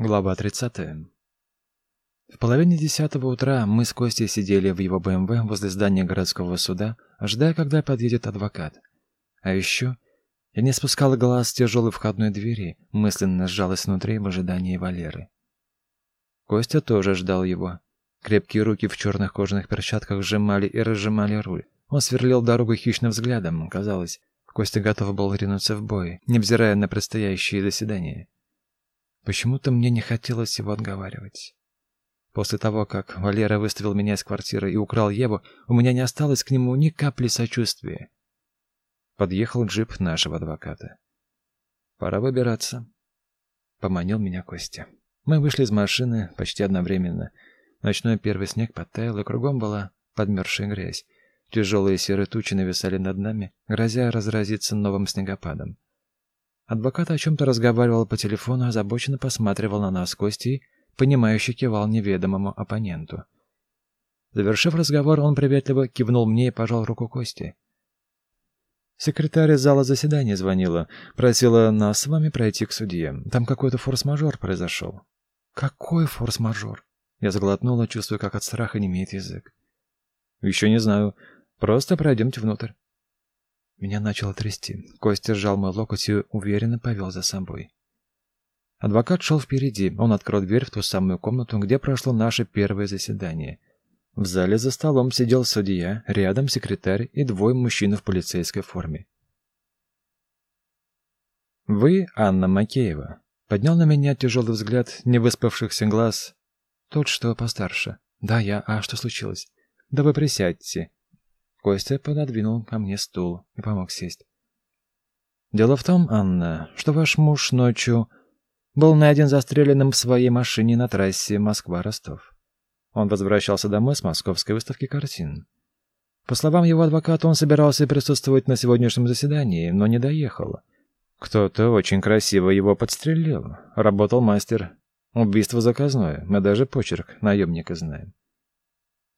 Глава 30. В половине десятого утра мы с Костей сидели в его БМВ возле здания городского суда, ожидая, когда подъедет адвокат. А еще я не спускала глаз с тяжелой входной двери, мысленно сжалась внутри в ожидании Валеры. Костя тоже ждал его. Крепкие руки в черных кожаных перчатках сжимали и разжимали руль. Он сверлил дорогу хищным взглядом, казалось. Костя готов был ринуться в бой, невзирая на предстоящие заседания. Почему-то мне не хотелось его отговаривать. После того, как Валера выставил меня из квартиры и украл Еву, у меня не осталось к нему ни капли сочувствия. Подъехал джип нашего адвоката. «Пора выбираться», — поманил меня Костя. Мы вышли из машины почти одновременно. Ночной первый снег подтаял, и кругом была подмерзшая грязь. Тяжелые серые тучи нависали над нами, грозя разразиться новым снегопадом. Адвокат о чем-то разговаривал по телефону, озабоченно посматривал на нас Кости, понимающе кивал неведомому оппоненту. Завершив разговор, он приветливо кивнул мне и пожал руку Кости. Секретарь из зала заседания звонила, просила нас с вами пройти к судье. Там какой-то форс-мажор произошел. Какой форс-мажор? Я заглотнула, чувствуя, как от страха не имеет язык. Еще не знаю. Просто пройдемте внутрь. Меня начало трясти. Костя сжал мой локоть и уверенно повел за собой. Адвокат шел впереди. Он открыл дверь в ту самую комнату, где прошло наше первое заседание. В зале за столом сидел судья, рядом секретарь и двое мужчин в полицейской форме. «Вы Анна Макеева?» Поднял на меня тяжелый взгляд невыспавшихся глаз. Тот, что постарше. «Да, я. А что случилось?» «Да вы присядьте. Костя пододвинул ко мне стул и помог сесть. Дело в том, Анна, что ваш муж ночью был найден застреленным в своей машине на трассе Москва-Ростов. Он возвращался домой с московской выставки картин. По словам его адвоката, он собирался присутствовать на сегодняшнем заседании, но не доехал. Кто-то очень красиво его подстрелил. Работал мастер. Убийство заказное. Мы даже почерк наемника знаем.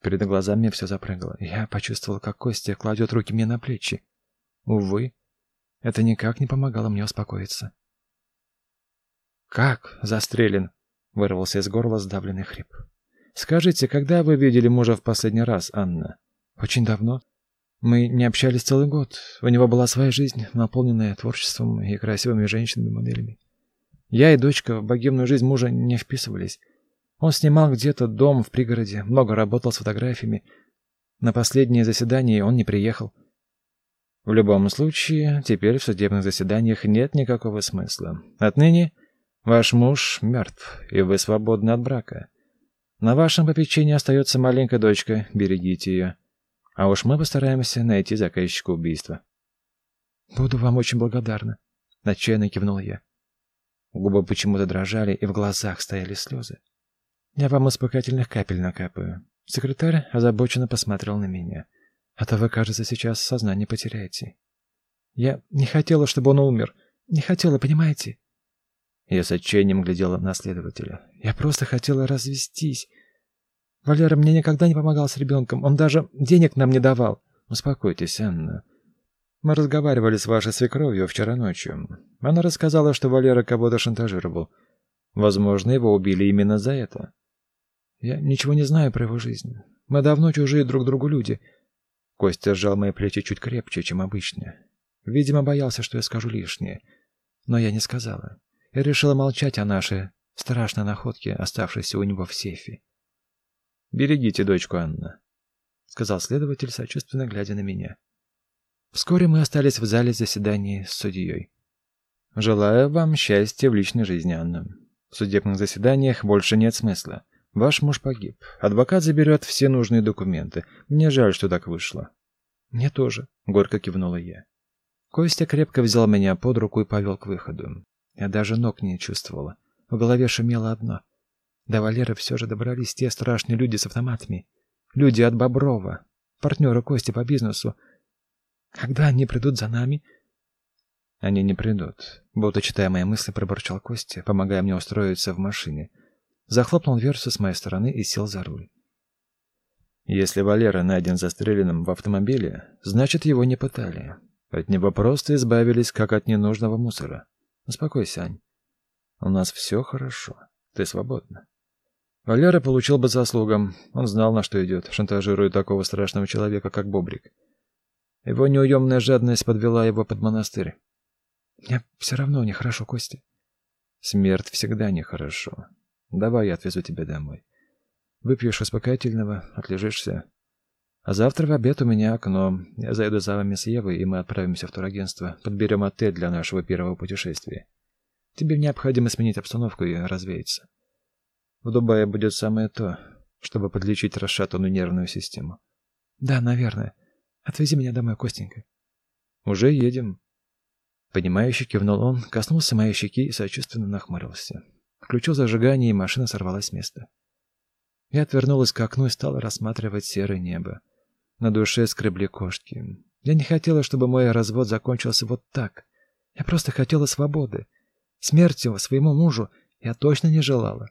Перед глазами все запрыгало. Я почувствовал, как Костя кладет руки мне на плечи. Увы, это никак не помогало мне успокоиться. «Как застрелен?» — вырвался из горла сдавленный хрип. «Скажите, когда вы видели мужа в последний раз, Анна?» «Очень давно. Мы не общались целый год. У него была своя жизнь, наполненная творчеством и красивыми женщинами-моделями. Я и дочка в богемную жизнь мужа не вписывались. Он снимал где-то дом в пригороде, много работал с фотографиями. На последнее заседание он не приехал. В любом случае, теперь в судебных заседаниях нет никакого смысла. Отныне ваш муж мертв, и вы свободны от брака. На вашем попечении остается маленькая дочка, берегите ее. А уж мы постараемся найти заказчика убийства. Буду вам очень благодарна, отчаянно кивнул я. Губы почему-то дрожали, и в глазах стояли слезы. Я вам успокоительных капель накапаю. Секретарь озабоченно посмотрел на меня. А то вы, кажется, сейчас сознание потеряете. Я не хотела, чтобы он умер. Не хотела, понимаете? Я с отчаянием глядела на следователя. Я просто хотела развестись. Валера мне никогда не помогал с ребенком. Он даже денег нам не давал. Успокойтесь, Анна. Мы разговаривали с вашей свекровью вчера ночью. Она рассказала, что Валера кого-то шантажировал. Возможно, его убили именно за это. Я ничего не знаю про его жизнь. Мы давно чужие друг другу люди. Костя сжал мои плечи чуть крепче, чем обычно. Видимо, боялся, что я скажу лишнее. Но я не сказала. Я решила молчать о нашей страшной находке, оставшейся у него в сейфе. «Берегите дочку, Анна», — сказал следователь, сочувственно глядя на меня. Вскоре мы остались в зале заседания с судьей. «Желаю вам счастья в личной жизни, Анна. В судебных заседаниях больше нет смысла. Ваш муж погиб. Адвокат заберет все нужные документы. Мне жаль, что так вышло. Мне тоже, горько кивнула я. Костя крепко взял меня под руку и повел к выходу. Я даже ног не чувствовала. В голове шумело одно. До Валеры все же добрались те страшные люди с автоматами. Люди от Боброва, партнеры Кости по бизнесу. Когда они придут за нами? Они не придут. Будто читая мои мысли, пробурчал Костя, помогая мне устроиться в машине захлопнул дверцу с моей стороны и сел за руль. Если Валера найден застреленным в автомобиле, значит, его не пытали. От него просто избавились, как от ненужного мусора. Успокойся, Ань. У нас все хорошо. Ты свободна. Валера получил бы заслугам. Он знал, на что идет, шантажируя такого страшного человека, как Бобрик. Его неуемная жадность подвела его под монастырь. Мне все равно нехорошо, Костя. Смерть всегда нехорошо. Давай я отвезу тебя домой. Выпьешь успокоительного, отлежишься. А завтра в обед у меня окно. Я заеду за вами с Евой, и мы отправимся в турагентство. Подберем отель для нашего первого путешествия. Тебе необходимо сменить обстановку и развеяться. В Дубае будет самое то, чтобы подлечить расшатанную нервную систему. Да, наверное. Отвези меня домой, Костенька. Уже едем. Понимающе кивнул он, коснулся моей щеки и сочувственно нахмурился. Включил зажигание, и машина сорвалась с места. Я отвернулась к окну и стала рассматривать серое небо. На душе скребли кошки. Я не хотела, чтобы мой развод закончился вот так. Я просто хотела свободы. Смерти своему мужу я точно не желала.